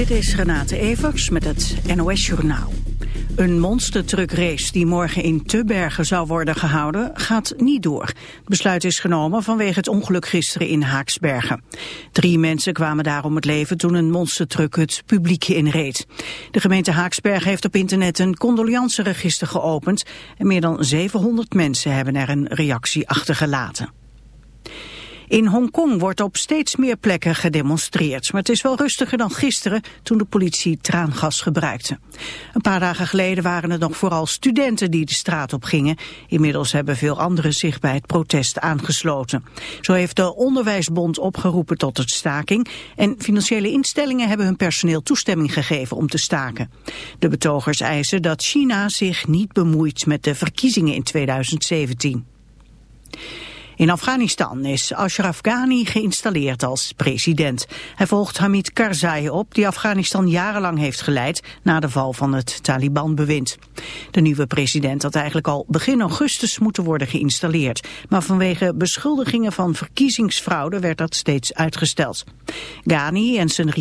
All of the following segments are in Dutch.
Dit is Renate Evers met het NOS Journaal. Een monstertruckrace die morgen in Tubbergen zou worden gehouden gaat niet door. Het besluit is genomen vanwege het ongeluk gisteren in Haaksbergen. Drie mensen kwamen daar om het leven toen een monstertruck het publiek inreed. De gemeente Haaksbergen heeft op internet een condoleanceregister geopend... en meer dan 700 mensen hebben er een reactie achtergelaten. In Hongkong wordt op steeds meer plekken gedemonstreerd. Maar het is wel rustiger dan gisteren toen de politie traangas gebruikte. Een paar dagen geleden waren het nog vooral studenten die de straat op gingen. Inmiddels hebben veel anderen zich bij het protest aangesloten. Zo heeft de Onderwijsbond opgeroepen tot het staking. En financiële instellingen hebben hun personeel toestemming gegeven om te staken. De betogers eisen dat China zich niet bemoeit met de verkiezingen in 2017. In Afghanistan is Ashraf Ghani geïnstalleerd als president. Hij volgt Hamid Karzai op, die Afghanistan jarenlang heeft geleid na de val van het Taliban-bewind. De nieuwe president had eigenlijk al begin augustus moeten worden geïnstalleerd. Maar vanwege beschuldigingen van verkiezingsfraude werd dat steeds uitgesteld. Ghani en zijn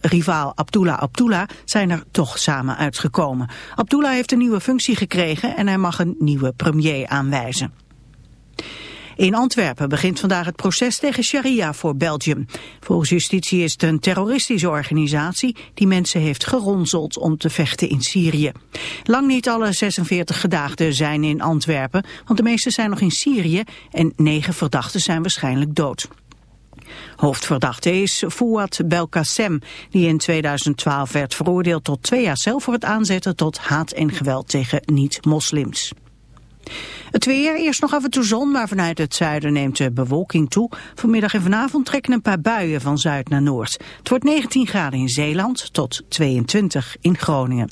rivaal Abdullah Abdullah zijn er toch samen uitgekomen. Abdullah heeft een nieuwe functie gekregen en hij mag een nieuwe premier aanwijzen. In Antwerpen begint vandaag het proces tegen Sharia voor Belgium. Volgens justitie is het een terroristische organisatie die mensen heeft geronseld om te vechten in Syrië. Lang niet alle 46 gedaagden zijn in Antwerpen, want de meeste zijn nog in Syrië en negen verdachten zijn waarschijnlijk dood. Hoofdverdachte is Fouad Belkacem, die in 2012 werd veroordeeld tot twee jaar cel voor het aanzetten tot haat en geweld tegen niet-moslims. Weer, eerst nog af en toe zon, maar vanuit het zuiden neemt de bewolking toe. Vanmiddag en vanavond trekken een paar buien van zuid naar noord. Het wordt 19 graden in Zeeland tot 22 in Groningen.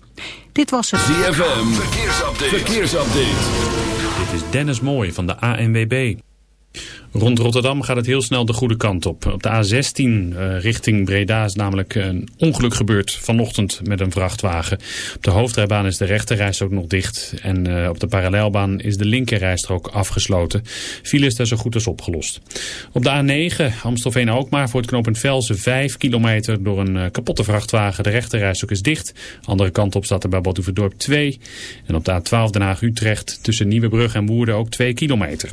Dit was het... ZFM, verkeersupdate. verkeersupdate. Dit is Dennis Mooij van de ANWB. Rond Rotterdam gaat het heel snel de goede kant op. Op de A16 uh, richting Breda is namelijk een ongeluk gebeurd vanochtend met een vrachtwagen. Op de hoofdrijbaan is de rechterrijstrook nog dicht. En uh, op de parallelbaan is de linkerrijstrook afgesloten. File is daar zo goed als opgelost. Op de A9 Amstelveen-Alkmaar voor het knooppunt Velsen 5 kilometer door een uh, kapotte vrachtwagen. De rechterrijstrook is dicht. Andere kant op staat er bij Badhoevedorp 2. En op de A12 Den Haag-Utrecht tussen Nieuwebrug en Woerden ook 2 kilometer.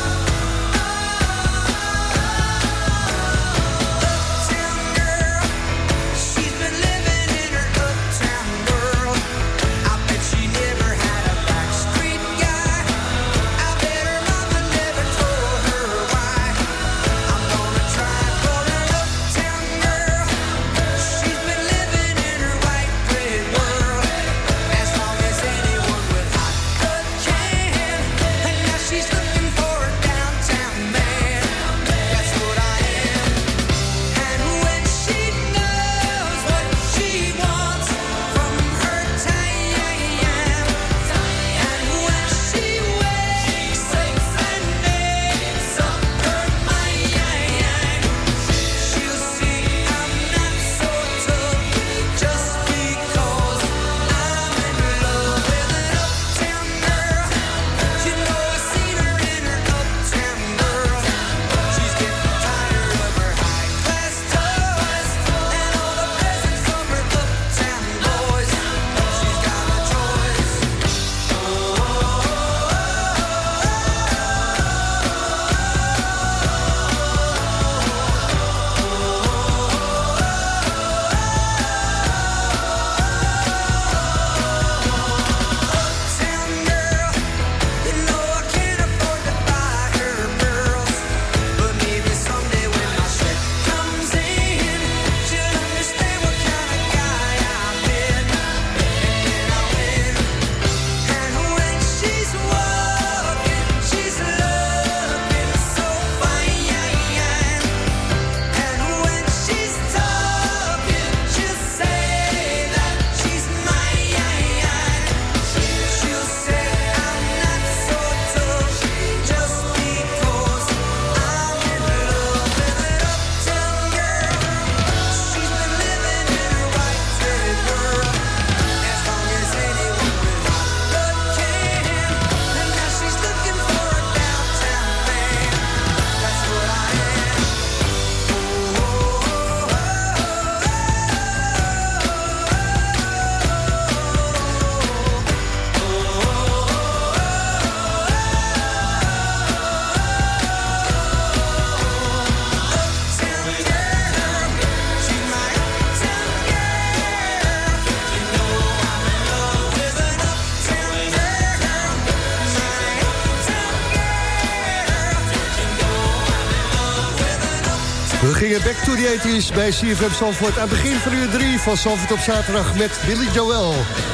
80s bij CFM Zandvoort. Aan het begin van uur 3 van Zandvoort op zaterdag met Billy Joel.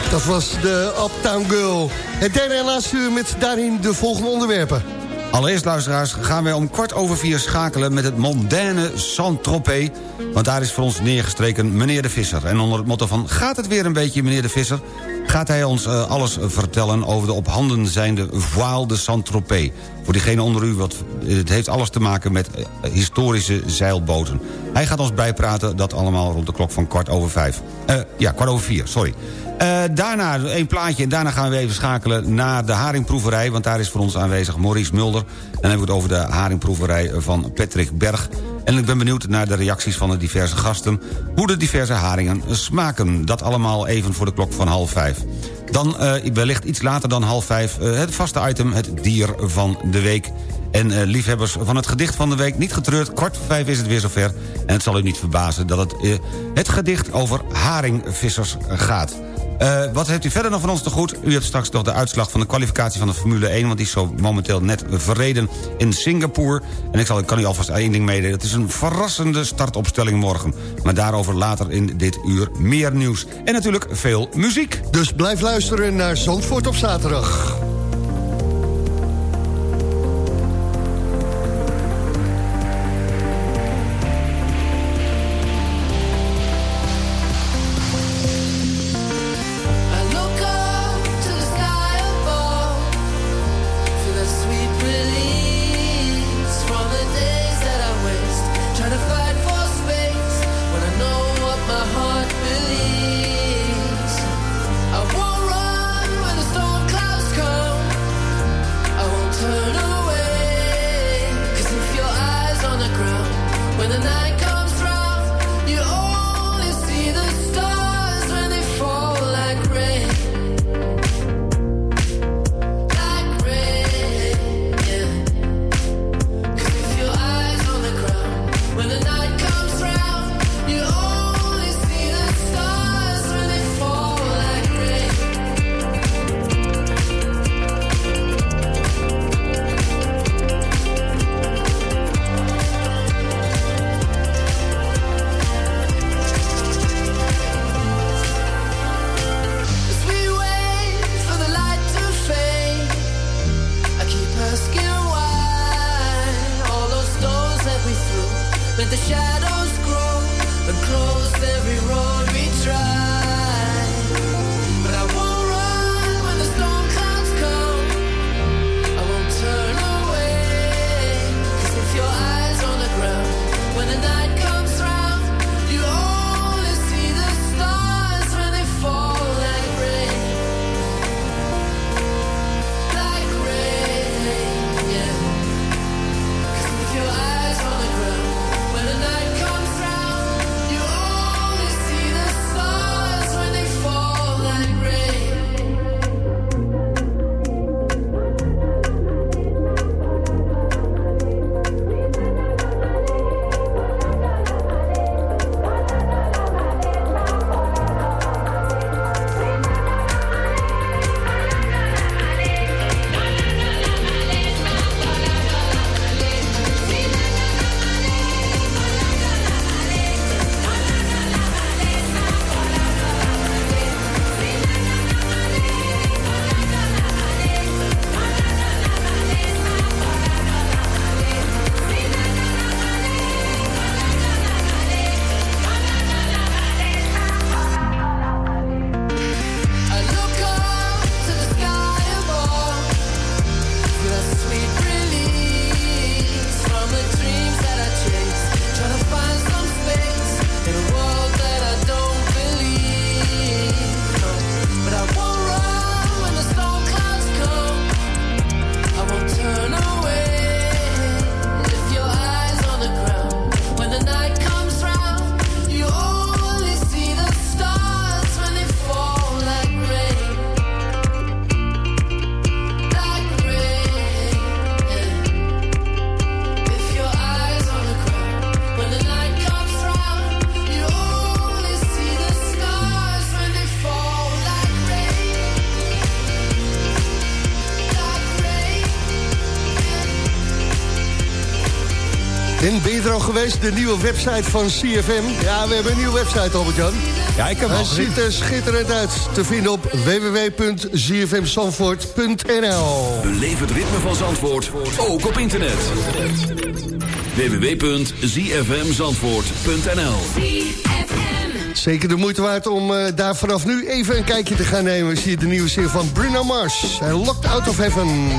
Dat was de Uptown Girl. Het derde en laatste uur met daarin de volgende onderwerpen. Allereerst, luisteraars, gaan wij om kwart over vier schakelen... met het mondaine Saint-Tropez. Want daar is voor ons neergestreken meneer de Visser. En onder het motto van gaat het weer een beetje, meneer de Visser... gaat hij ons uh, alles vertellen over de op handen zijnde voile de Saint-Tropez. Voor diegene onder u, wat, het heeft alles te maken met uh, historische zeilboten. Hij gaat ons bijpraten, dat allemaal rond de klok van kwart over vijf. Ja, kwart over vier, sorry. Daarna een plaatje en daarna gaan we even schakelen naar de haringproeverij... want daar is voor ons aanwezig Maurice Mulder. En hebben we het over de haringproeverij van Patrick Berg. En ik ben benieuwd naar de reacties van de diverse gasten... hoe de diverse haringen smaken. Dat allemaal even voor de klok van half vijf. Dan uh, wellicht iets later dan half vijf uh, het vaste item, het dier van de week... En uh, liefhebbers van het gedicht van de week, niet getreurd... kwart voor vijf is het weer zover. En het zal u niet verbazen dat het, het gedicht over haringvissers gaat. Uh, wat heeft u verder nog van ons te goed? U hebt straks nog de uitslag van de kwalificatie van de Formule 1... want die is zo momenteel net verreden in Singapore. En ik, zal, ik kan u alvast één ding meedelen. Het is een verrassende startopstelling morgen. Maar daarover later in dit uur meer nieuws. En natuurlijk veel muziek. Dus blijf luisteren naar Zandvoort op zaterdag. the shadows grow across every road. Al geweest, de nieuwe website van CFM? Ja, we hebben een nieuwe website, Albert-Jan. Ja, ik heb Hij ziet er schitterend uit. Te vinden op www.zfmzandvoort.nl Beleef het ritme van Zandvoort, ook op internet. www.zfmzandvoort.nl Zeker de moeite waard om eh, daar vanaf nu even een kijkje te gaan nemen. Zie je de nieuwe serie van Bruno Mars. En Locked Out of Heaven.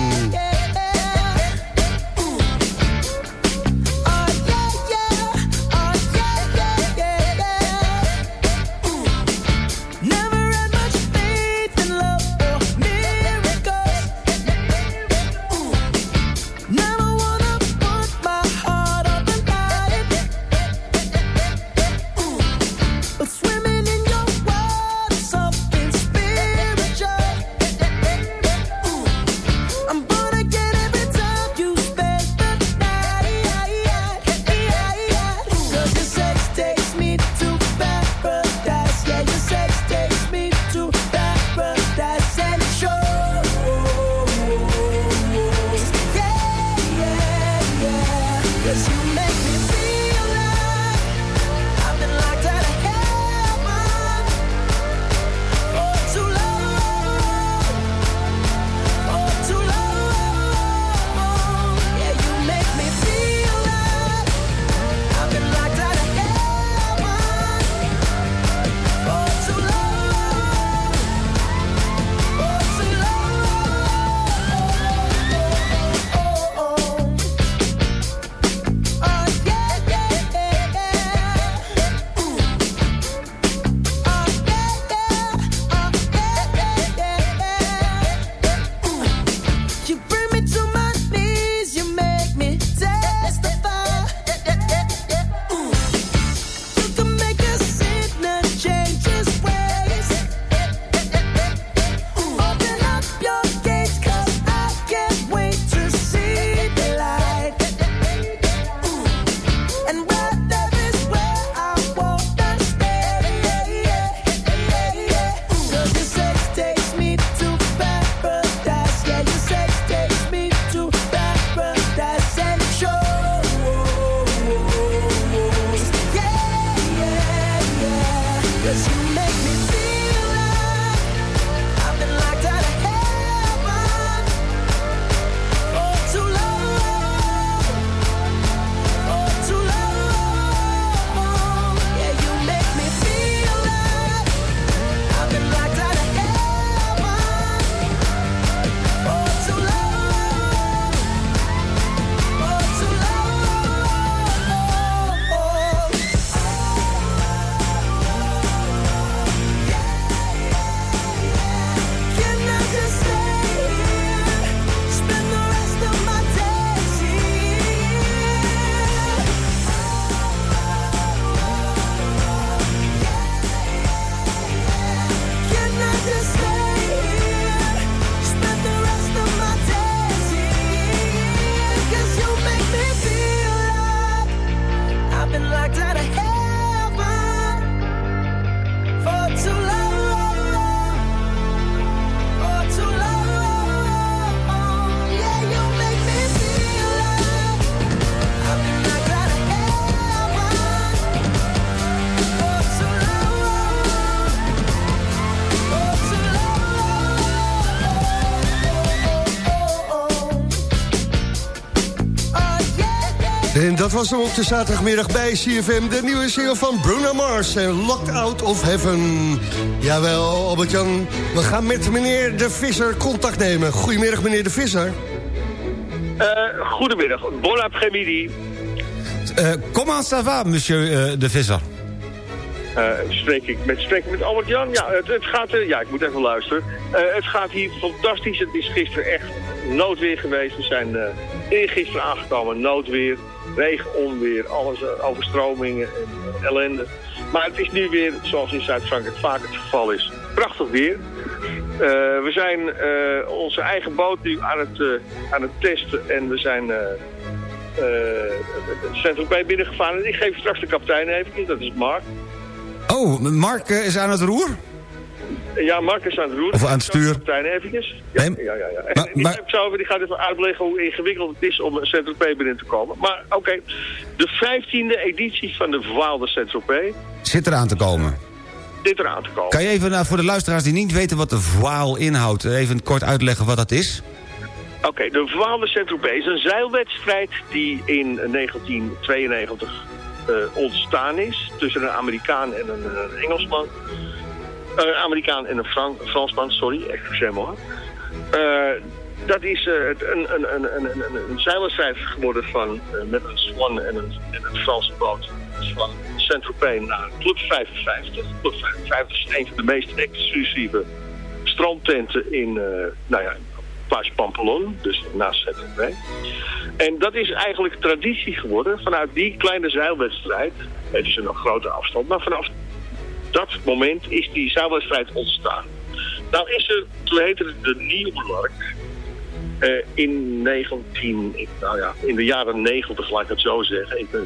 Was hem op de zaterdagmiddag bij CFM. De nieuwe single van Bruno Mars en Locked Out of Heaven. Jawel, Albert-Jan. We gaan met meneer De Visser contact nemen. Goedemiddag, meneer De Visser. Eh, goedemiddag, bon après-midi. Eh, comment ça va, monsieur eh, de Visser? Eh, spreek ik met, spreek ik met Albert Jan? Ja, het, het gaat, ja, ik moet even luisteren. Het gaat hier fantastisch. Het is gisteren echt noodweer geweest. We zijn eergisteren aangekomen, noodweer, regen, onweer, alles, eh, overstromingen en eh, ellende. Maar het is nu weer, zoals in Zuid-Frankrijk vaak het geval is, prachtig weer. Eh, we zijn onze eigen boot nu aan het, aan het testen en we zijn... het centrum bij binnengevaren. Ik geef straks de kapitein even, dat is Mark. Oh, Mark is aan het roer? Ja, Mark is aan het roeren. Of aan het stuur. Kapitein eventjes. Ja, Nee, ja, ja. ja. En maar- die maar- gaat even uitleggen hoe ingewikkeld het is om een Saint-Tropez binnen te komen. Maar oké, de vijftiende editie van de verwaalde Saint-Tropez Zit eraan te komen. zit eraan te komen. Kan je even nou, voor de luisteraars die niet weten wat de voile inhoudt... even kort uitleggen wat dat is? Oké, de verwaalde Saint-Tropez is een zeilwedstrijd die in 1992 eh, ontstaan is. Tussen een Amerikaan en een, een Engelsman. Eh, Een Amerikaan en een Fran- Fransman, sorry, excuseer-moi. Eh dat is eh, een, een, een, een, een, zeilwedstrijd geworden van, eh, met een Swan en een, en een Franse boot. Van Saint-Tropez naar Club 55. Club 55 is een van de meest exclusieve strandtenten in, eh nou ja, Plage Pampelon, dus naast Saint-Tropez. En dat is eigenlijk traditie geworden vanuit die kleine zeilwedstrijd. Het is een grote afstand, maar vanaf dat moment is die zeilwedstrijd ontstaan. Nou is er, toen heette het de Nieuwmark. eh in 19, ik- nou ja, in de jaren 90, laat ik het zo zeggen. Ik eh,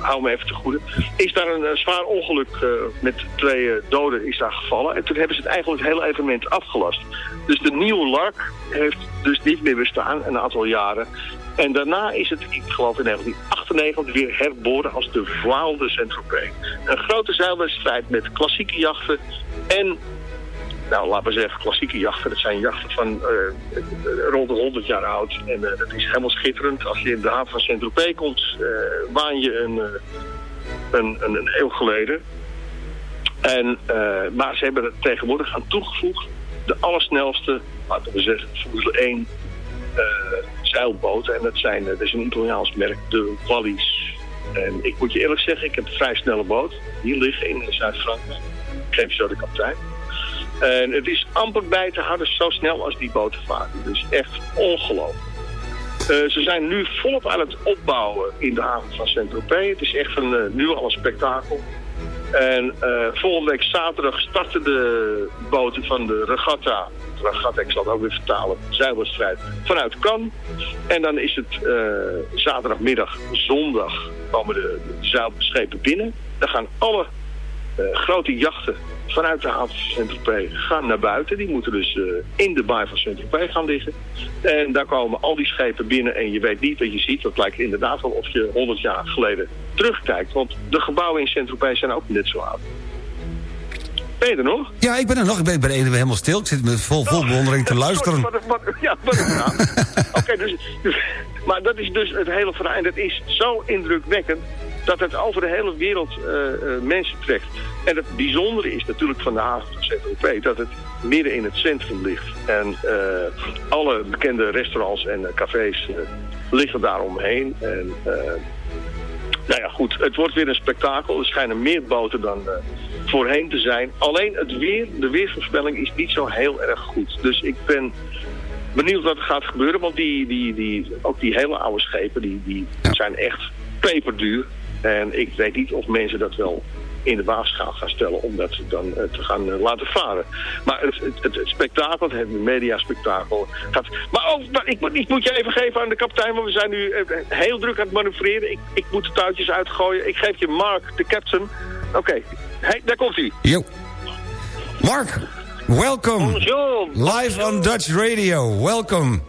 hou me even te goede. Is daar een, eh, zwaar ongeluk met twee doden is daar gevallen. En toen hebben ze het eigenlijk het hele evenement afgelast. Dus de nieuwe Lark heeft dus niet meer bestaan, een aantal jaren. En daarna is het, ik geloof in 1998, weer herboren als de Vlaalde Saint-Tropez. Een grote zeilwedstrijd met klassieke jachten en nou, laten we zeggen, klassieke jachten. Dat zijn jachten van eh, rond de 100 jaar oud. En eh, dat is helemaal schitterend. Als je in de haven van Saint-Tropez komt, eh, waan je een, een, een, een eeuw geleden. En, maar ze hebben er tegenwoordig aan toegevoegd de allersnelste, laten we zeggen, Formule 1 eh, zeilboten. En dat, zijn, eh, dat is een Italiaans merk, de Wallis. En ik moet je eerlijk zeggen, ik heb een vrij snelle boot. Hier liggen in Zuid-Frankrijk. Ik geef zo de kapitein. En het is amper bij te houden zo snel als die boten varen. Dus echt ongelooflijk. Eh, ze zijn nu volop aan het opbouwen in de haven van Saint-Tropez. Het is echt een, eh, nu al een spektakel. En eh, volgende week zaterdag starten de boten van de regatta. Regatta, ik zal ook weer vertalen. Zeilwedstrijd vanuit Cannes. En dan is het eh, zaterdagmiddag, zondag komen de, de zeilschepen binnen. Dan gaan alle eh, grote jachten vanuit de haven van Saint-Tropez gaan naar buiten. Die moeten dus eh, in de baai van Saint-Tropez gaan liggen. En daar komen al die schepen binnen en je weet niet wat je ziet. Dat lijkt inderdaad wel of je 100 jaar geleden terugkijkt. Want de gebouwen in Saint-Tropez zijn ook net zo oud. Ben je er nog? Ja, ik ben er nog. Ik ben, ben even helemaal stil. Ik zit met vol, vol bewondering te luisteren. Wat, wat, ja, wat. Oké, dus, dus, maar dat is dus het hele verhaal. En dat is zo indrukwekkend dat het over de hele wereld eh, eh, mensen trekt. En het bijzondere is natuurlijk van de haven van Saint-Tropez dat het midden in het centrum ligt. En eh, alle bekende restaurants en cafés liggen daaromheen. En eh, nou ja, goed, het wordt weer een spektakel. Er schijnen meer boten dan eh, voorheen te zijn. Alleen het weer, de weersvoorspelling is niet zo heel erg goed. Dus ik ben benieuwd wat er gaat gebeuren. Want die, die, die, ook die hele oude schepen, die, die zijn echt peperduur. En ik weet niet of mensen dat wel in de waagschaal gaan stellen om dat dan eh, te gaan eh, laten varen. Maar het, het, het, het spektakel, het mediaspektakel gaat... Maar, oh, maar ik, moet- ik moet je even geven aan de kapitein, want we zijn nu eh, heel druk aan het manoeuvreren. Ik, ik moet de touwtjes uitgooien. Ik geef je Mark, de captain. Oké, hey, daar komt hij. Mark, welcome. Bonjour. Live on Dutch Radio. Welcome.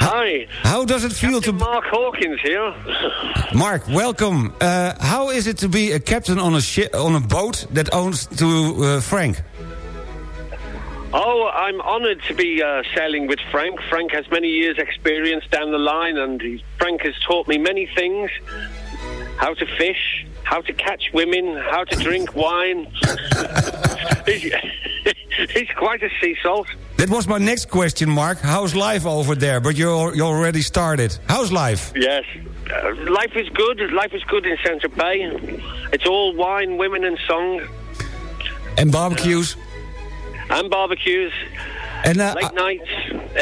Hi, How does it feel to... Mark Hawkins here. Mark, welcome. Uh, how is it to be a captain on a ship, on a boat that owns to uh, Frank? Oh, I'm honoured to be uh, sailing with Frank. Frank has many years' experience down the line, and Frank has taught me many things: how to fish, how to catch women, how to drink wine. he's quite a sea salt. That was my next question, Mark. How's life over there? But you you already started. How's life? Yes. Uh, life is good. Life is good in Saint Tropez. It's all wine, women, and song, And barbecues? and barbecues, And, uh, late nights,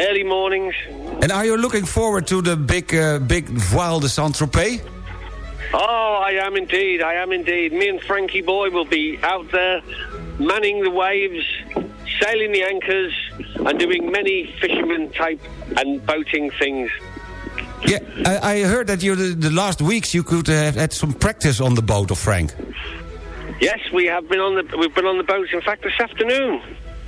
early mornings. and are you looking forward to the big uh, big Voile de Saint-Tropez? Oh, I am indeed. I am indeed. Me and Frankie Boy will be out there manning the waves, sailing the anchors, and doing many fisherman type and boating things. Yeah, I, I heard that you the, the last weeks you could have had some practice on the boat of Frank. Yes, we have been on the we've been on the boats. In fact, this afternoon,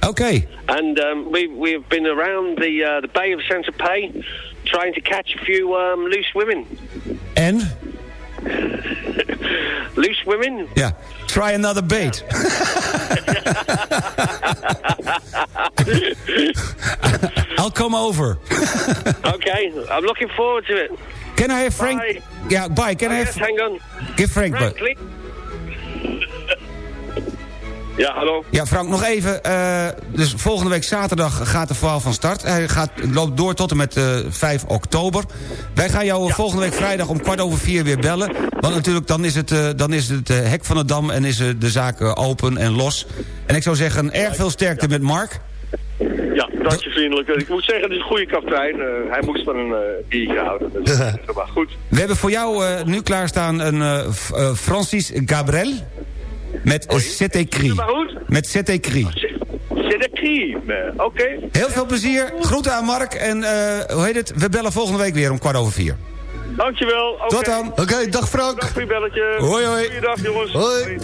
Okay. and um, we we've been around the uh, the Bay of Saint Pay, trying to catch a few um, loose women. And. Loose women. Yeah. Try another bait. I'll come over. okay, I'm looking forward to it. Can I have Frank... Bye. Ja, bye. Can Oh, I yes, hang on. Give Frank... Frank, but-. Ja, hallo. Ja, Frank, nog even. eh, dus volgende week zaterdag gaat de verhaal van start. Hij gaat, loopt door tot en met eh 5 oktober. Wij gaan jou volgende week vrijdag om kwart over vier weer bellen. Want natuurlijk, dan is het, eh, dan is het hek van de dam en is de zaak open en los. En ik zou zeggen, erg veel sterkte met Mark. Ja, dank je vriendelijk. Ik moet zeggen, het is een goede kapitein. Eh, hij moest van een eh biertje houden. Dus, maar goed. We hebben voor jou eh, nu klaarstaan een Francis Gabriel. Met Cri. Maar goed. Met Cri. C'est de crime. Oké. Heel veel plezier. Groeten aan Mark. En eh, hoe heet het? We bellen volgende week weer om kwart over vier. Dankjewel. Tot dan. Oké, dag Frank. Dag belletje. Hoi, hoi. Goeiedag jongens. Hoi.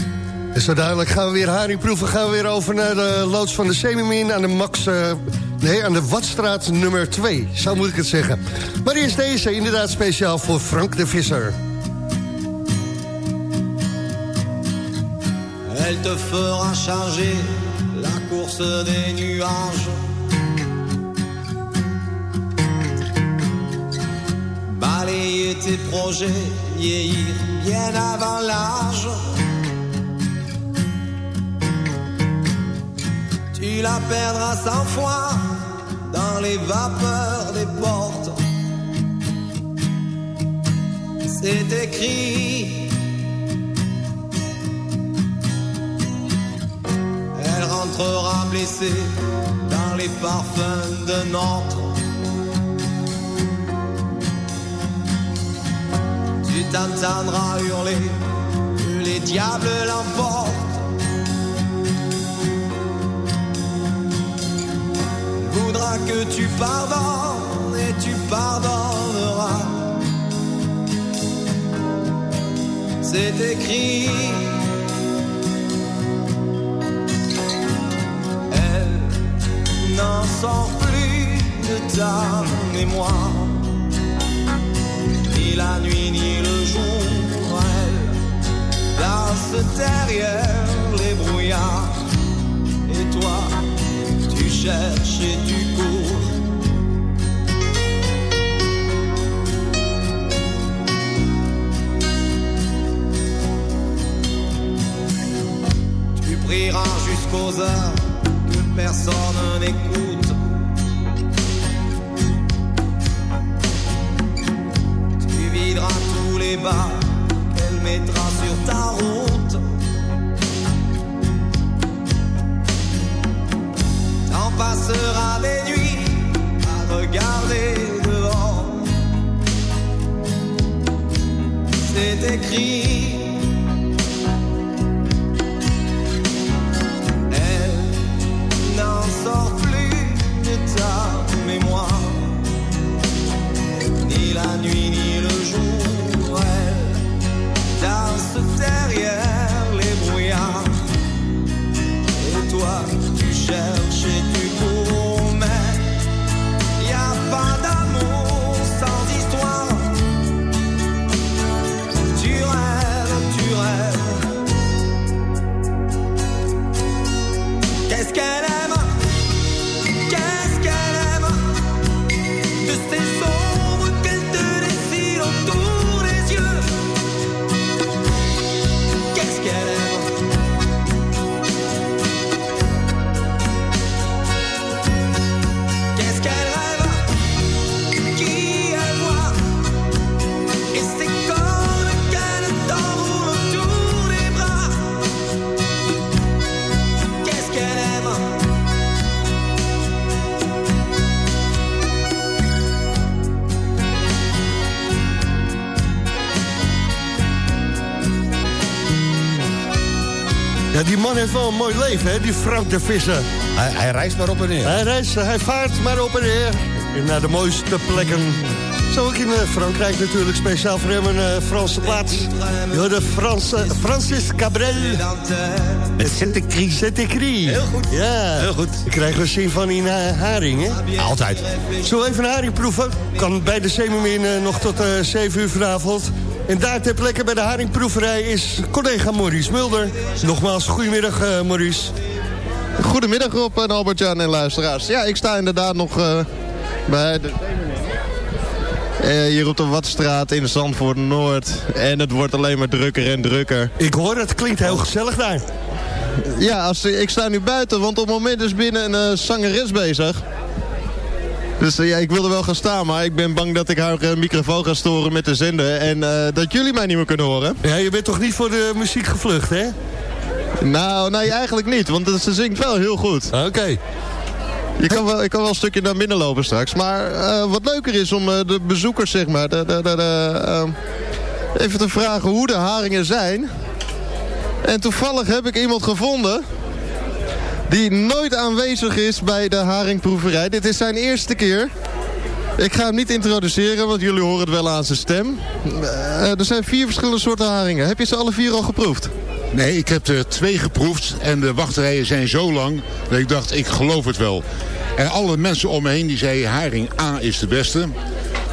Is zo duidelijk. Gaan we weer haringproeven. Gaan we weer over naar de loods van de Semimin aan de Max... eh, nee, aan de Watstraat nummer 2. Zo moet ik het zeggen. Maar eerst deze, inderdaad speciaal voor Frank de Visser. Elle te fera changer la course des nuages. Balayer tes projets, vieillir bien avant l'âge. Tu la perdras cent fois dans les vapeurs des portes. C'est écrit. Elle rentrera blessée dans les parfums de Nantes. Tu t'entendras hurler que les diables l'emportent. Que tu pardonnes et tu pardonneras. C'est écrit. Elle n'en sort plus de ta mémoire. Ni la nuit ni le jour, elle danse derrière les brouillards. Et tu cours. Tu prieras jusqu'aux heures que personne n'écoute. Tu videras tous les bas T'en passeras des nuits à regarder dehors. C'est écrit. Elle n'en sort plus de ta mémoire. Ni la nuit ni die man heeft wel een mooi leven, hè, die Frank de Visser. Hij, hij reist maar op en neer. Hij reist, hij vaart maar op en neer. Naar de mooiste plekken. Zo ook in eh, Frankrijk natuurlijk, speciaal voor hem een eh, Franse plaats. Ja, de Franse, Francis Cabrel. Met Saint-Écrit. Saint-Écrit. Heel goed. Ja. Heel goed. Daar krijgen we zin van in haring, hè? Altijd. Zullen we even een haring proeven? Kan bij de Zeemermin nog tot uh, 7 uur vanavond. En daar ter plekke bij de haringproeverij is collega Maurice Mulder. Nogmaals, goedemiddag uh, Maurice. Goedemiddag Rob en Albert-Jan en luisteraars. Ja, ik sta inderdaad nog uh, bij de uh, hier op de Watstraat in Zandvoort Noord. En het wordt alleen maar drukker en drukker. Ik hoor het, klinkt heel gezellig daar. Ja, als, ik sta nu buiten, want op het moment is binnen een zangeres bezig. Dus ja, ik wilde wel gaan staan, maar ik ben bang dat ik haar microfoon ga storen met de zender. En dat jullie mij niet meer kunnen horen. Ja, je bent toch niet voor de muziek gevlucht, hè? Nou, nee, eigenlijk niet, want ze zingt wel heel goed. Oké. Okay. Je kan wel, ik kan wel een stukje naar binnen lopen straks. Maar wat leuker is om de bezoekers, zeg maar, de, de, de, even te vragen hoe de haringen zijn. En toevallig heb ik iemand gevonden die nooit aanwezig is bij de haringproeverij. Dit is zijn eerste keer. Ik ga hem niet introduceren, want jullie horen het wel aan zijn stem. er zijn vier verschillende soorten haringen. Heb je ze alle vier al geproefd? Nee, ik heb er twee geproefd en de wachtrijen zijn zo lang dat ik dacht, ik geloof het wel. En alle mensen om me heen die zeiden, haring A is de beste.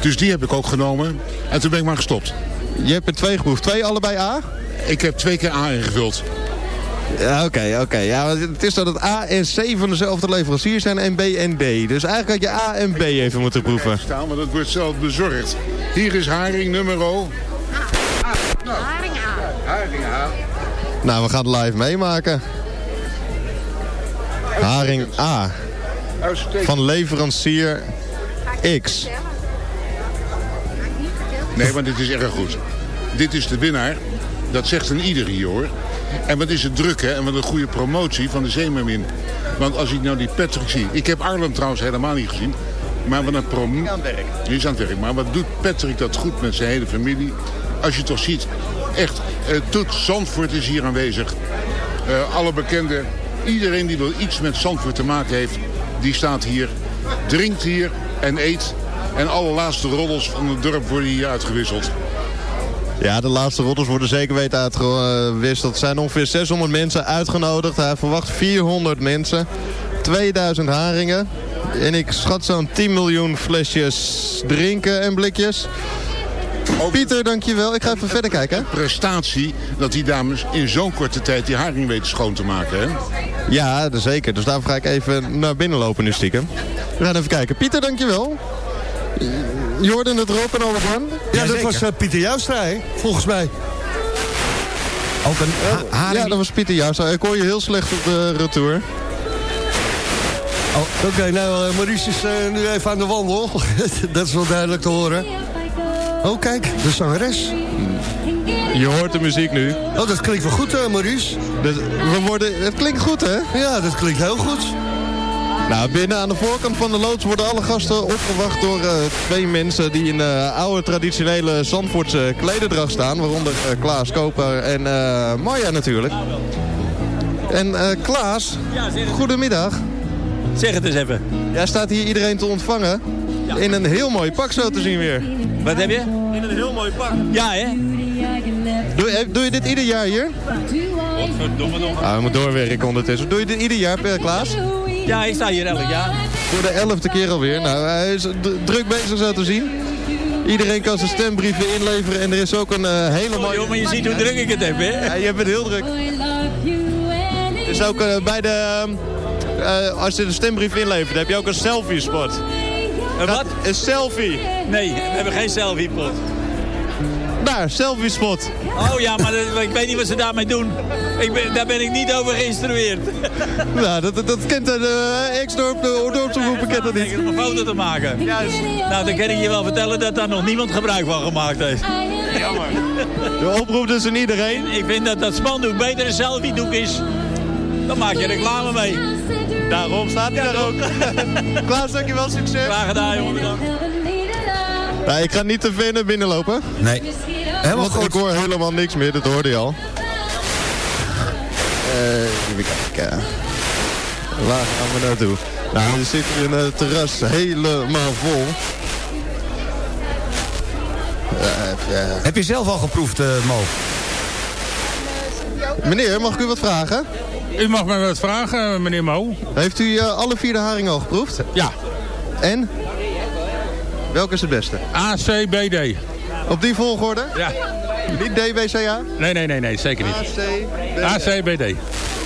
Dus die heb ik ook genomen en toen ben ik maar gestopt. Je hebt er twee geproefd, twee allebei A? Ik heb twee keer A ingevuld. Ja, oké, okay, oké. Okay. Ja, het is dat het A en C van dezelfde leverancier zijn en B en D. Dus eigenlijk had je A en B even moeten proeven. Staan, maar dat wordt zelf bezorgd. Hier is haring nummer O. Haring A. Haring A. Nou, we gaan het live meemaken. Haring A. Van leverancier X. Nee, maar dit is erg goed. Dit is de winnaar. Dat zegt een ieder hier hoor. En wat is het druk hè. En wat een goede promotie van de Zeemermin. Want als ik nou die Patrick zie. Ik heb Arlen trouwens helemaal niet gezien. Maar wat een aan het werk. Die is aan het werk. Maar wat doet Patrick dat goed met zijn hele familie. Als je toch ziet. Echt, uh, Toet Zandvoort is hier aanwezig. Uh, alle bekenden, iedereen die wil iets met Zandvoort te maken heeft, die staat hier, drinkt hier en eet. En alle laatste roddels van het dorp worden hier uitgewisseld. Ja, de laatste roddels worden zeker weten uitgewisseld. Er zijn ongeveer 600 mensen uitgenodigd. Hij verwacht 400 mensen. 2000 haringen. En ik schat zo'n 10 miljoen flesjes drinken en blikjes. Pieter, dankjewel. Ik ga even verder kijken. Prestatie dat die dames in zo'n korte tijd die haring weten schoon te maken, hè? Ja, zeker. Dus daarom ga ik even naar binnen lopen nu stiekem. We gaan even kijken. Pieter, dankjewel. Je hoorde het erop en van? Ja, ja dat was uh, Pieter Joustra, hè? volgens mij. Ook een ha? Ja, dat was Pieter Joustra. Ik hoor je heel slecht op de retour. Oh, Oké, okay, nou, uh, Maurice is uh, nu even aan de wandel. dat is wel duidelijk te horen. Oh, kijk, de zangeres. Je hoort de muziek nu. Oh, dat klinkt wel goed, Maurice. Dus we worden, het klinkt goed, hè? Ja, dat klinkt heel goed. Nou, binnen aan de voorkant van de loods worden alle gasten opgewacht door uh, twee mensen die in de uh, oude traditionele Zandvoortse klederdracht staan. Waaronder uh, Klaas Koper en Marja natuurlijk. En Klaas, goedemiddag. Zeg het eens even. Jij staat hier iedereen te ontvangen. Ja. In een heel mooi pak zo te zien weer. Wat heb je? In een heel mooi pak. Ja, hè? Doe, doe je dit ieder jaar hier? Godverdomme nog. Ah, we moeten doorwerken ondertussen. Doe je dit ieder jaar, Per Klaas? Ja, ik sta hier elk jaar. Voor de elfde keer alweer. Nou, hij is druk bezig zo te zien. Iedereen kan zijn stembrieven inleveren en er is ook een uh, hele mooie... Joh, maar je ziet hoe druk ik het heb, hè? Ja, je hebt het heel druk. Er is ook uh, bij de... Uh, als je de stembrief inlevert, heb je ook een selfie-spot. Een wat? Een selfie. Nee, we hebben geen selfie-pot. Daar, selfie-spot. Oh ja, maar dat, ik weet niet wat ze daarmee doen. Ik ben, daar ben ik niet over geïnstrueerd. Nou, dat, dat, dat kent de uh, ex-dorp, de bekent dat niet. Om een foto te maken. Juist. Nou, dan kan ik je wel vertellen dat daar nog niemand gebruik van gemaakt heeft. Jammer. De oproep dus aan iedereen. Ik vind dat dat spandoek beter een selfie-doek is. Dan maak je reclame mee. Daarom staat hij ja, daar ook. Klaas, dankjewel. Succes. Graag gedaan, jongen. Bedankt. Ja, ik ga niet te ver naar binnen lopen. Nee. Helemaal goed. Ik hoor helemaal niks meer, dat hoorde je al. Uh, even kijken. Waar gaan we naartoe? Nou, we zitten in het terras helemaal vol. Heb je zelf al geproefd, eh, Mo? Meneer, mag ik u wat vragen? U mag mij wat vragen, meneer Mo. Heeft u eh, alle vier de haringen al geproefd? Ja. En? Welke is het beste? ACBD. Op die volgorde? Ja. Niet DBCA? Nee, nee, nee, nee, zeker niet. ACBD. ACBD.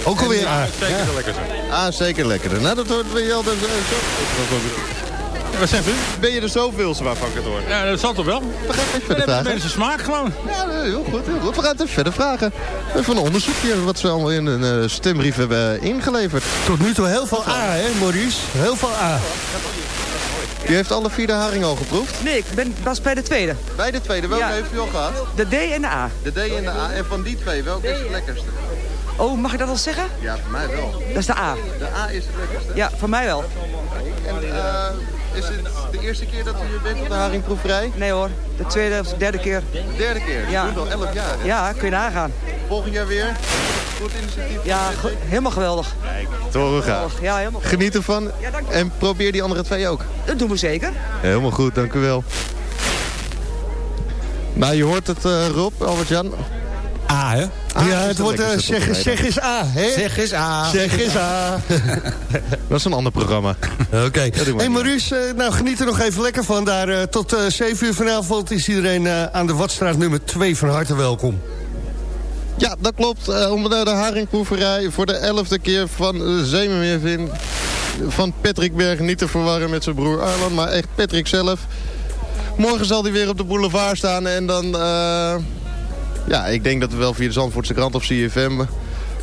Ook alweer A. Zeker de lekkerste. Ah, zeker lekkerder. Nou, dat hoort je al. Dat, zo. Wat zegt u? Ben je er zoveelste waarvan ik het hoor? Ja, dat zal toch wel? We gaan even verder vragen. mensen smaak gewoon. Ja, heel goed, heel goed. We gaan het even verder vragen. Even een onderzoekje wat ze allemaal in een eh, stembrief hebben ingeleverd. Tot nu toe heel veel A, hè, Maurice? Heel veel A. U heeft alle vier de haring al geproefd? Nee, ik ben pas bij de tweede. Bij de tweede, welke Ja. heeft u al gehad? De D en de A. De D en de A. En van die twee, welke is het lekkerste? Oh, mag ik dat al zeggen? Ja, voor mij wel. Dat is de A. De A is het lekkerste. Ja, voor mij wel. En eh, is het de eerste keer dat u hier bent op de haringproeverij? Nee hoor, de tweede of de derde keer. De derde keer? Ja. Doet al elf jaar, hè? Ja, kun je nagaan. Volgend jaar weer? Goed initiatief. Ja, helemaal geweldig. Toren gaan. Geweldig. Ja, helemaal Geniet ervan. Ja. En probeer die andere twee ook. Dat doen we zeker. Helemaal goed, dank u wel. Nou, je hoort het, eh, Rob, Albert-Jan. A, hè? ja, het wordt eh, zeg, zeg eens A, hè? Zeg eens A. Zeg eens A. Dat is een ander programma. Oké. we Hey. Maurice, eh, nou geniet er nog even lekker van. Daar tot eh 7 uur vanavond is iedereen eh, aan de Watstraat nummer 2 van harte welkom. Ja, dat klopt. Eh, om de, de haringproeverij voor de elfde keer van Zeemermeervin. Van Patrick Berg, niet te verwarren met zijn broer Arlan, maar echt Patrick zelf. Morgen zal hij weer op de boulevard staan en dan... eh, ja, ik denk dat we wel via de Zandvoortse krant of CFM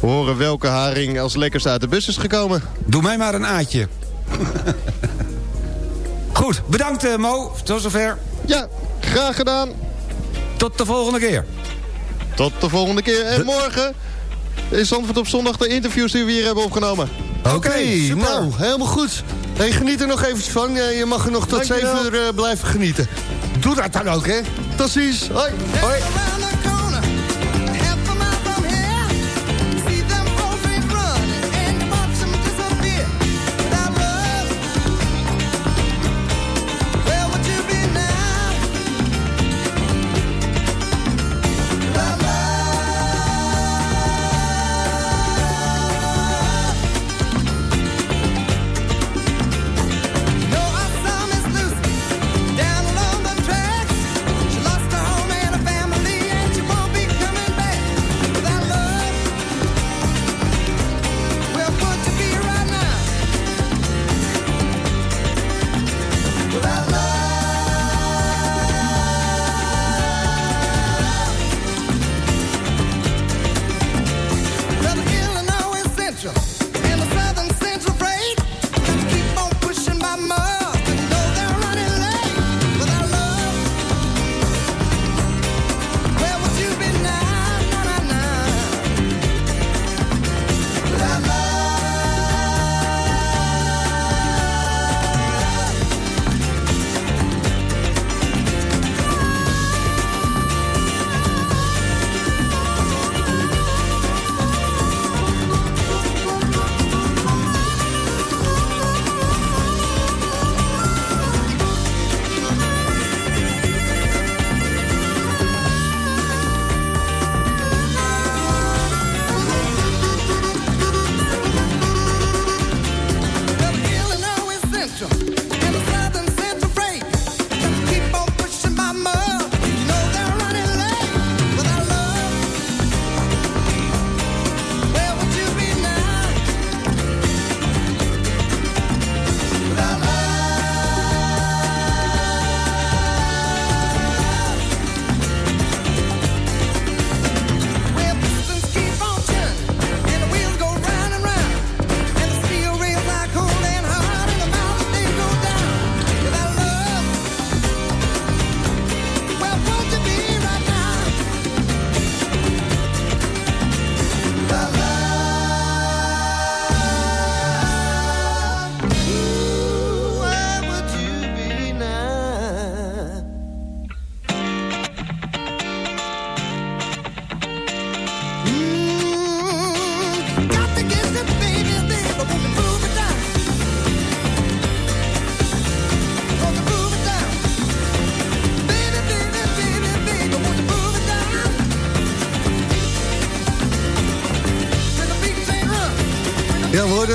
horen welke haring als lekkerste uit de bus is gekomen. Doe mij maar een A'tje. Goed, bedankt eh, Mo. Tot zover. Ja, graag gedaan. Tot de volgende keer. Tot de volgende keer. En morgen is Zandvoort op zondag de interviews die we hier hebben opgenomen. Oké, nou, helemaal goed. Hey, geniet er nog even van. Eh, je mag er nog tot Dankjewel. 7 uur eh, blijven genieten. Doe dat dan ook, hè. Tot ziens. Hoi. Hoi.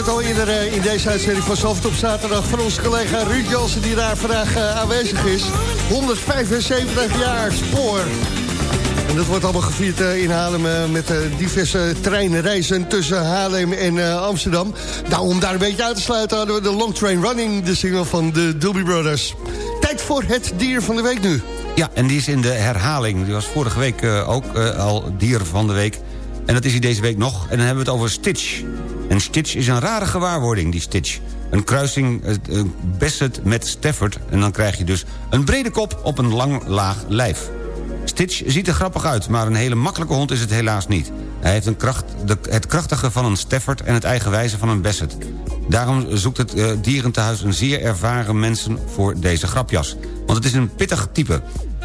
Het al eh, in deze uitzending van Zalvert op zaterdag... van onze collega Ruud Jansen die daar vandaag eh, aanwezig is. 175 jaar spoor. En dat wordt allemaal gevierd eh, in Haarlem met diverse treinreizen tussen Haarlem en Amsterdam. Nou, om daar een beetje uit te sluiten hadden we de Long Train Running, de single van de Doobie Brothers. Tijd voor het dier van de week nu. Ja, en die is in de herhaling. Die was vorige week ook al dier van de week. En dat is hij deze week nog. En dan hebben we het over Stitch. En Stitch is een rare gewaarwording, die Stitch. Een kruising eh, eh, Bassett met Stafford. En dan krijg je dus een brede kop op een lang laag lijf. Stitch ziet er grappig uit, maar een hele makkelijke hond is het helaas niet. Hij heeft een kracht, de, het krachtige van een Stafford en het eigenwijze van een Basset. Daarom zoekt het eh, dierentehuis een zeer ervaren mensen voor deze grapjas. Want het is een pittig type.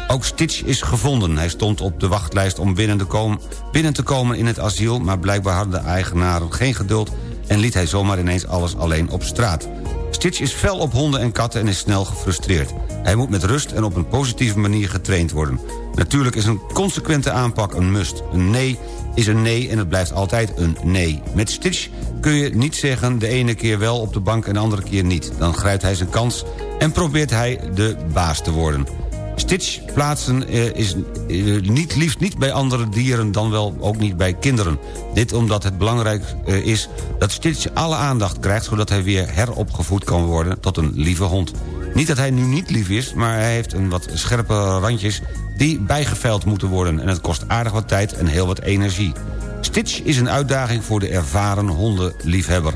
Ook Stitch is gevonden. Hij stond op de wachtlijst om binnen te, komen, binnen te komen in het asiel... maar blijkbaar hadden de eigenaren geen geduld... en liet hij zomaar ineens alles alleen op straat. Stitch is fel op honden en katten en is snel gefrustreerd. Hij moet met rust en op een positieve manier getraind worden. Natuurlijk is een consequente aanpak een must. Een nee is een nee en het blijft altijd een nee. Met Stitch kun je niet zeggen de ene keer wel op de bank en de andere keer niet. Dan grijpt hij zijn kans en probeert hij de baas te worden. Stitch plaatsen eh, is eh, niet, liefst niet bij andere dieren dan wel ook niet bij kinderen. Dit omdat het belangrijk eh, is dat Stitch alle aandacht krijgt... zodat hij weer heropgevoed kan worden tot een lieve hond. Niet dat hij nu niet lief is, maar hij heeft een wat scherpe randjes... die bijgeveild moeten worden en het kost aardig wat tijd en heel wat energie. Stitch is een uitdaging voor de ervaren hondenliefhebber.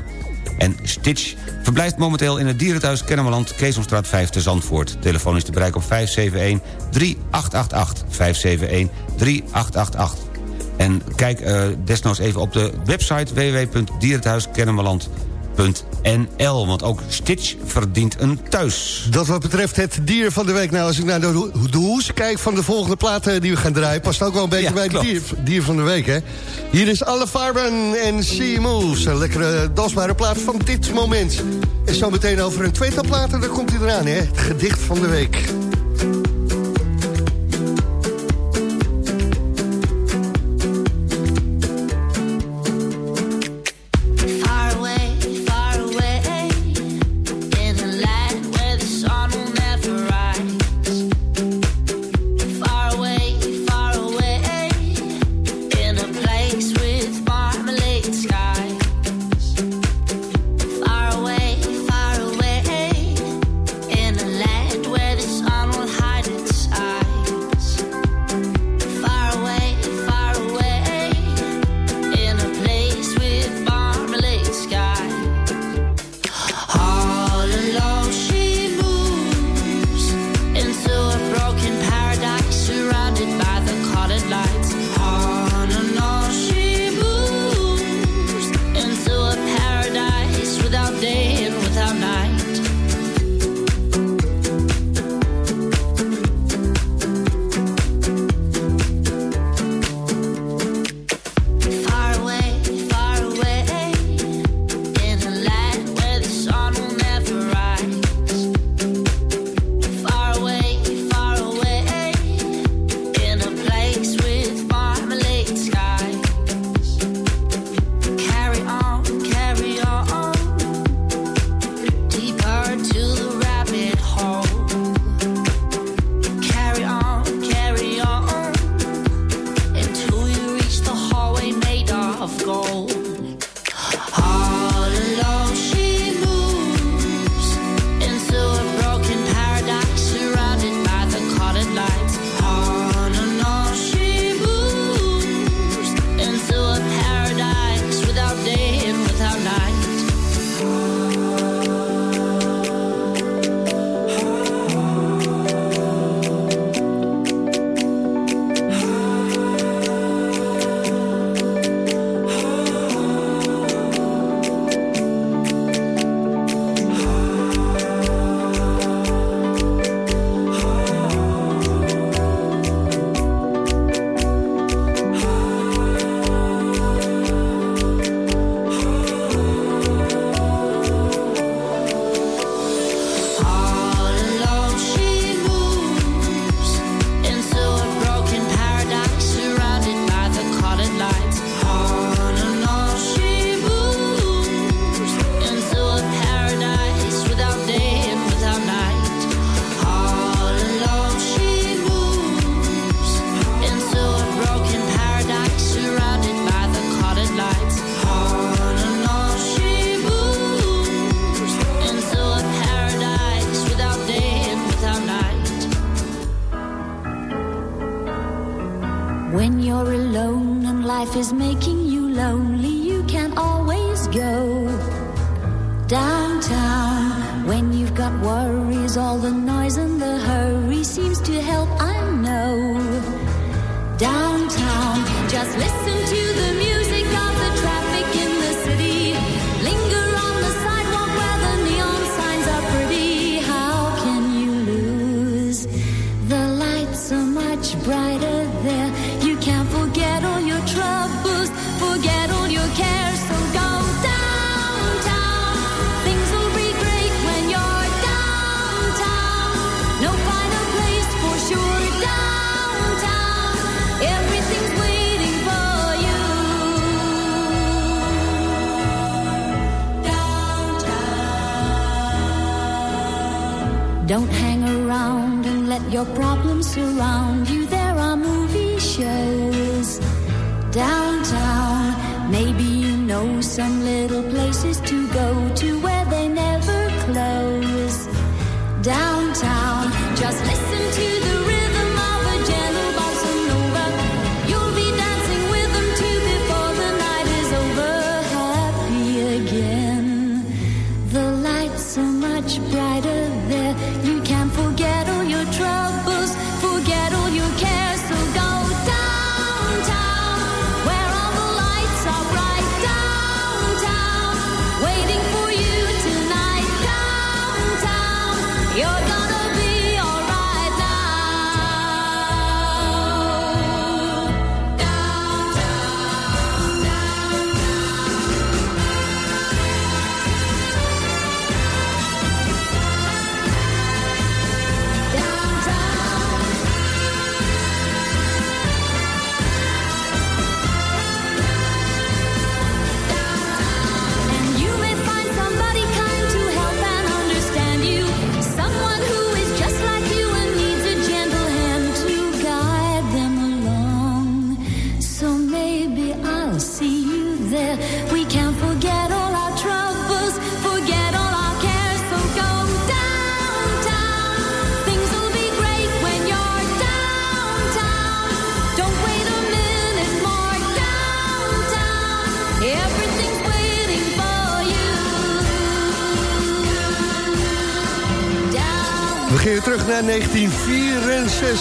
En Stitch verblijft momenteel in het dierenthuis Kennemerland... Keesomstraat 5 te Zandvoort. Telefoon is te bereiken op 571-3888. 571-3888. En kijk uh, desnoods even op de website www.dierenthuiskennemerland.nl. Want ook Stitch verdient een thuis. Dat wat betreft het dier van de week. Nou, als ik naar de, de hoes kijk van de volgende platen die we gaan draaien... past ook wel een beetje Ja, bij het dier, dier van de week, hè? Hier is Alle Farben en Sea Moves. Een lekkere dansbare plaat van dit moment. En zo meteen over een tweetal platen, dan komt hij eraan, hè? Het gedicht van de week.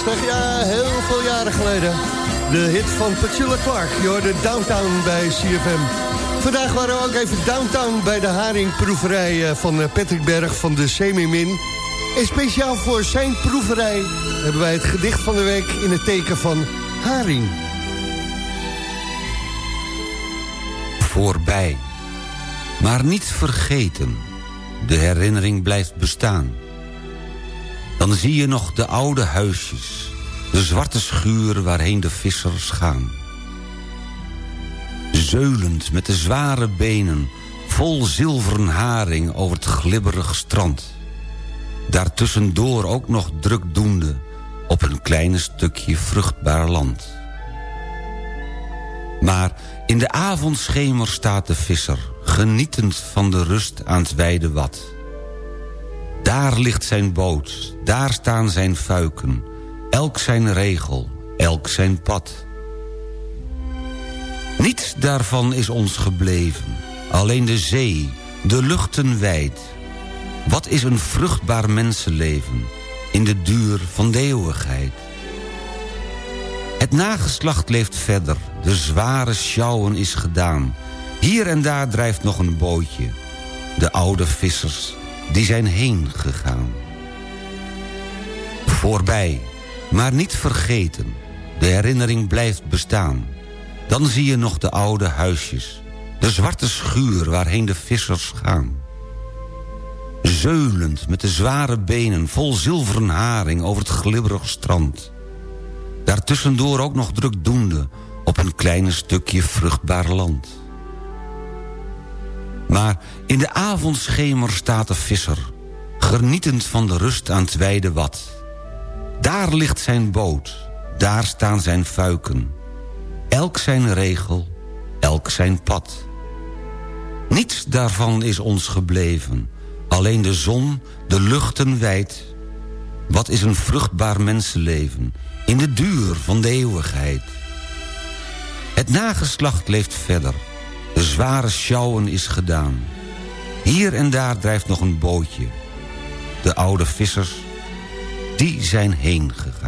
1964, ja, heel veel jaren geleden. De hit van Petula Clark, je hoorde Downtown bij CFM. Vandaag waren we ook even downtown bij de haringproeverij eh, van eh, Patrick Berg van de Semimin. En speciaal voor zijn proeverij hebben wij het gedicht van de week in het teken van haring. Voorbij. Maar niet vergeten. De herinnering blijft bestaan. Dan zie je nog de oude huisjes. De zwarte schuur waarheen de vissers gaan. Zeulend met de zware benen. Vol zilveren haring over het glibberig strand. Daartussendoor ook nog druk doende. Op een kleine stukje vruchtbaar land. Maar in de avondschemer staat de visser... genietend van de rust aan het wijde wat. Daar ligt zijn boot, daar staan zijn fuiken... elk zijn regel, elk zijn pad. Niets daarvan is ons gebleven, alleen de zee, de luchten wijd. Wat is een vruchtbaar mensenleven... in de duur van de eeuwigheid? Het nageslacht leeft verder, de zware sjouwen is gedaan. Hier en daar drijft nog een bootje. De oude vissers, die zijn heen gegaan. Voorbij, maar niet vergeten. De herinnering blijft bestaan. Dan zie je nog de oude huisjes. De zwarte schuur waarheen de vissers gaan. Zeulend met de zware benen vol zilveren haring over het glibberig strand. Daartussendoor ook nog druk doende op een kleine stukje vruchtbaar land. Maar in de avondschemer staat de visser... genietend van de rust aan het wijde wat. Daar ligt zijn boot, daar staan zijn fuiken. Elk zijn regel, elk zijn pad. Niets daarvan is ons gebleven. Alleen de zon, de luchten wijd. Wat is een vruchtbaar mensenleven... in de duur van de eeuwigheid. Het nageslacht leeft verder. De zware sjouwen is gedaan. Hier en daar drijft nog een bootje. De oude vissers, die zijn heen gegaan.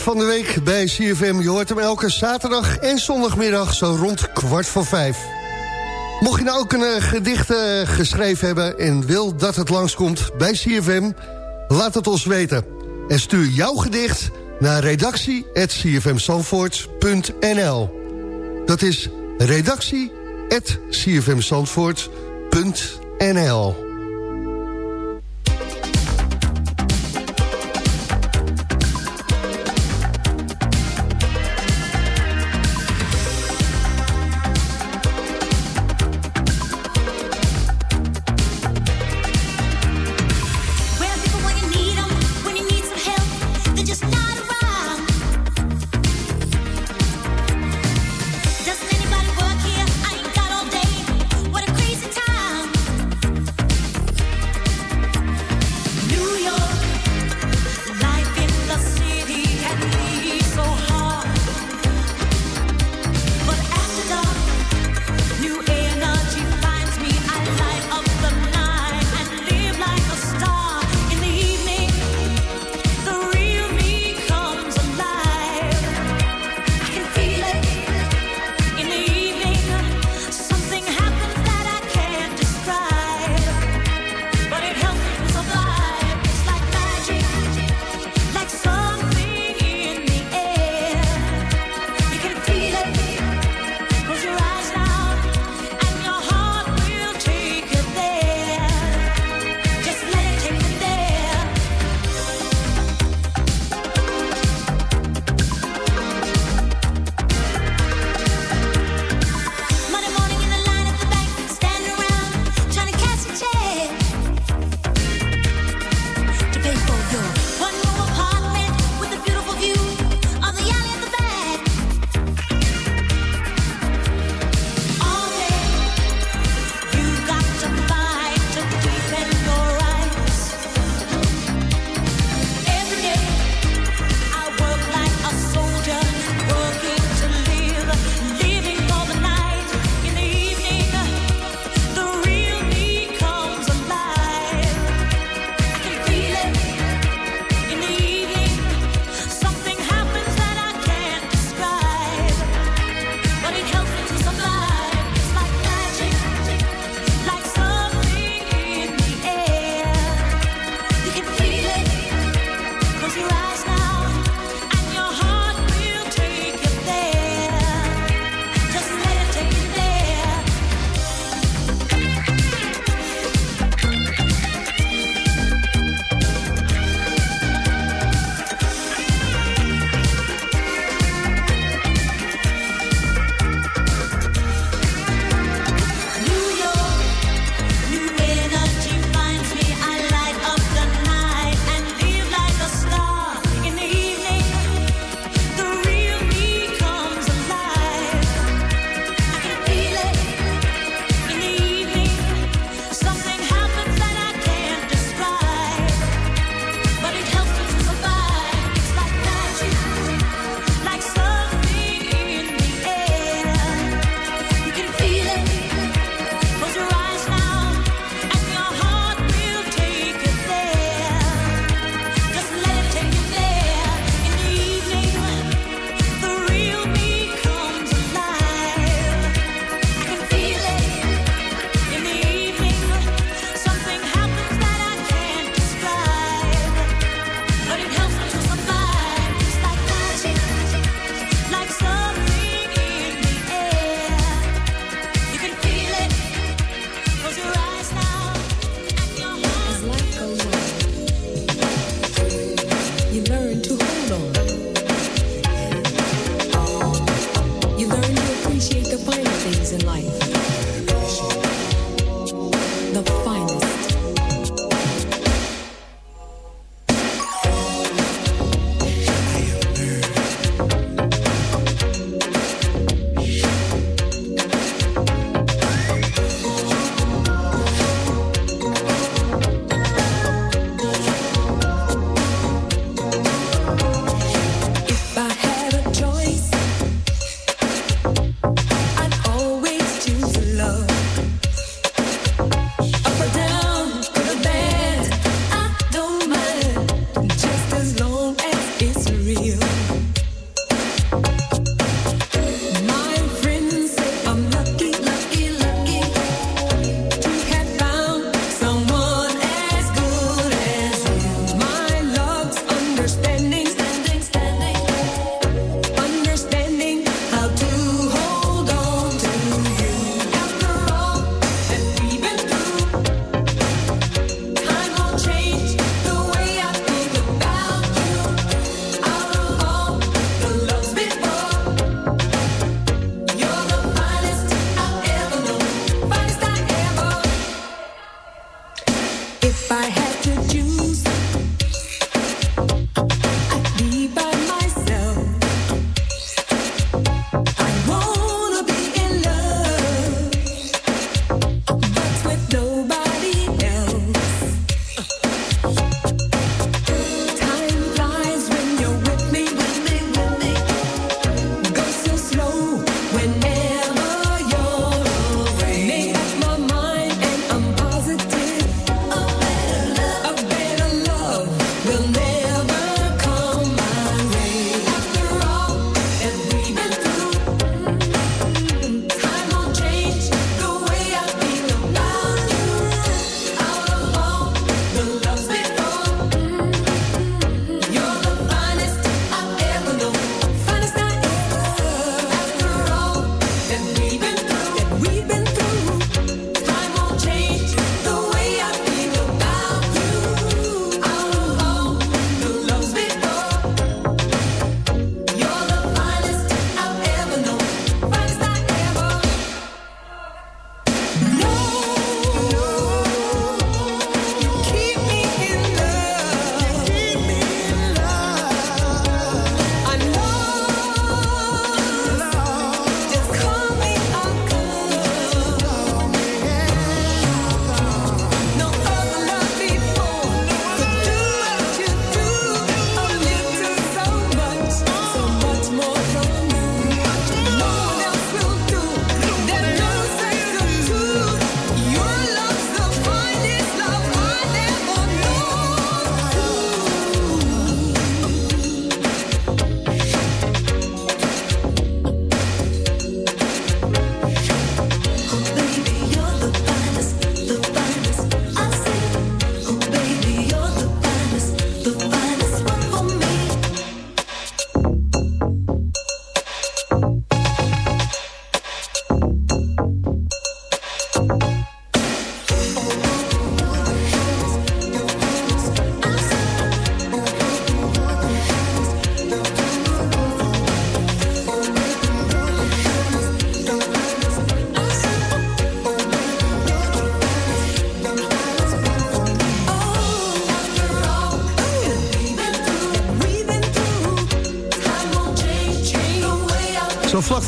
Van de week bij CFM. Je hoort hem elke zaterdag en zondagmiddag zo rond kwart voor vijf. Mocht je nou ook een eh, gedicht eh, geschreven hebben... en wil dat het langskomt bij CFM, laat het ons weten. En stuur jouw gedicht naar redactie.cfmzandvoort.nl Dat is redactie.cfmzandvoort.nl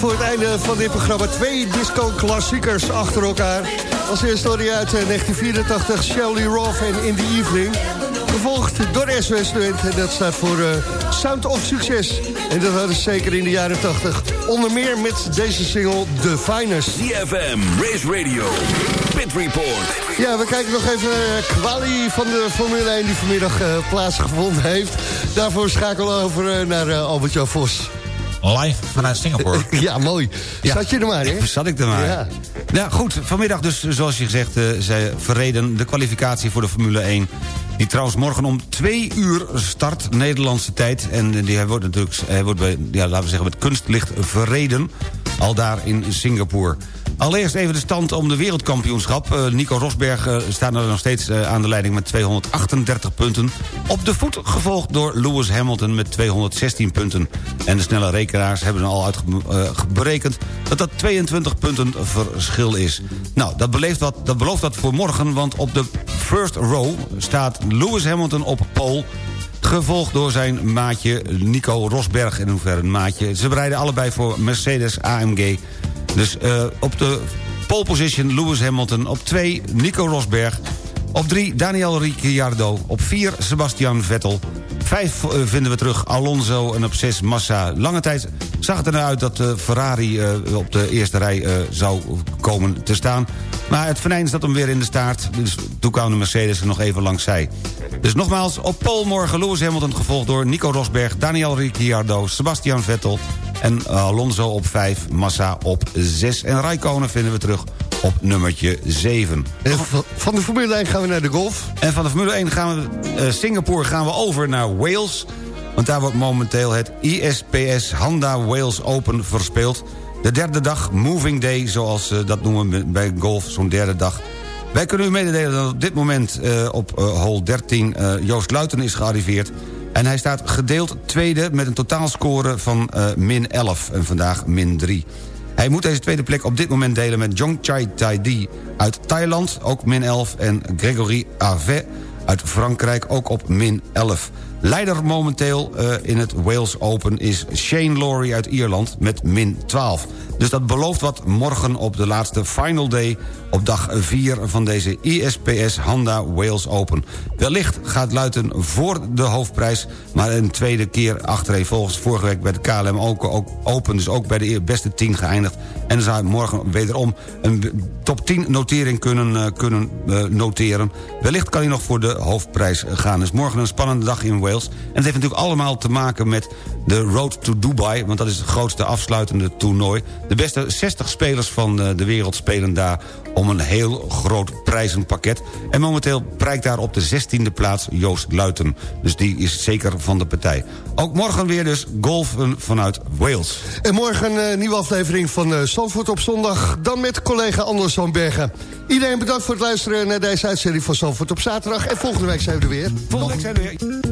voor het einde van dit programma twee disco-klassiekers achter elkaar. Als eerste story uit eh, 1984, Shelley Roth en In the Evening. Gevolgd door SOS Student en dat staat voor eh, Sound of Succes. En dat hadden ze zeker in de jaren 80. Onder meer met deze single The Finest. CFM, Race Radio, Pit Report. Ja, we kijken nog even naar kwalie van de Formule 1 die vanmiddag eh, plaatsgevonden heeft. Daarvoor schakelen we over eh, naar eh, Albert-Jan Vos. Live vanuit Singapore. Ja, mooi. Zat je er maar, hè? Zat ik er maar. Ja. Ja. goed. Vanmiddag dus, zoals je gezegd, eh zij verreden de kwalificatie voor de Formule 1. Die trouwens morgen om twee uur start, Nederlandse tijd. En eh, die wordt natuurlijk, hij wordt bij, ja, laten we zeggen, met kunstlicht verreden. Al daar in Singapore. Allereerst even de stand om de wereldkampioenschap. Eh, Nico Rosberg eh, staat nog steeds aan de leiding met 238 punten. Op de voet gevolgd door Lewis Hamilton met 216 punten. En de snelle rekenaars hebben al uitgerekend dat dat 22 punten verschil is. Nou, dat, wat, dat belooft wat voor morgen, want op de first row staat Lewis Hamilton op pole... Gevolgd door zijn maatje Nico Rosberg. In hoeverre een maatje. Ze bereiden allebei voor Mercedes AMG. Dus eh, op de pole position Lewis Hamilton. Op 2 Nico Rosberg. Op 3 Daniel Ricciardo. Op 4 Sebastian Vettel. 5 vinden we terug Alonso en op 6 Massa. Lange tijd zag het eruit dat de Ferrari eh, op de eerste rij eh, zou komen te staan. Maar het venijn zat hem weer in de staart. Dus toen kwam de Mercedes er nog even langs zij. Dus nogmaals, op pole morgen Lewis Hamilton gevolgd door Nico Rosberg... Daniel Ricciardo, Sebastian Vettel en Alonso op 5, Massa op 6. En Raikkonen vinden we terug op nummertje 7. En van- de Formule 1 gaan we naar de golf. En van de Formule 1 gaan we, eh, Singapore gaan we over naar Wales. Want daar wordt momenteel het ISPS Honda Wales Open verspeeld. De derde dag, Moving Day, zoals ze dat noemen we bij golf, zo'n derde dag. Wij kunnen u mededelen dat op dit moment eh, op hole 13 eh, Joost Luiten is gearriveerd. En hij staat gedeeld tweede met een totaalscore van min 11 en vandaag min 3. Hij moet deze tweede plek op dit moment delen met Jongchai Taidi uit Thailand, ook min 11... en Gregory Avet uit Frankrijk, ook op min 11. Leider momenteel eh, in het Wales Open is Shane Lowry uit Ierland met min 12. Dus dat belooft wat morgen op de laatste final day... op dag 4 van deze ISPS Honda Wales Open. Wellicht gaat Luiten voor de hoofdprijs... maar een tweede keer achtereenvolgens vorige week bij de KLM ook, ook Open... dus ook bij de beste 10 geëindigd. En dan zou morgen wederom een top 10 notering kunnen, eh, kunnen eh, noteren. Wellicht kan hij nog voor de hoofdprijs gaan. Dus morgen een spannende dag in Wales. En het heeft natuurlijk allemaal te maken met de Road to Dubai... want dat is het grootste afsluitende toernooi. De beste 60 spelers van eh, de wereld spelen daar om een heel groot prijzenpakket. En momenteel prijkt daar op de 16e plaats Joost Luiten. Dus die is zeker van de partij. Ook morgen weer dus golfen vanuit Wales. En morgen een eh, nieuwe aflevering van eh Zandvoort op zondag. Dan met collega Anders van Bergen. Iedereen bedankt voor het luisteren naar deze uitzending van Zandvoort op zaterdag. En volgende week zijn we er weer. Volgende week zijn we weer.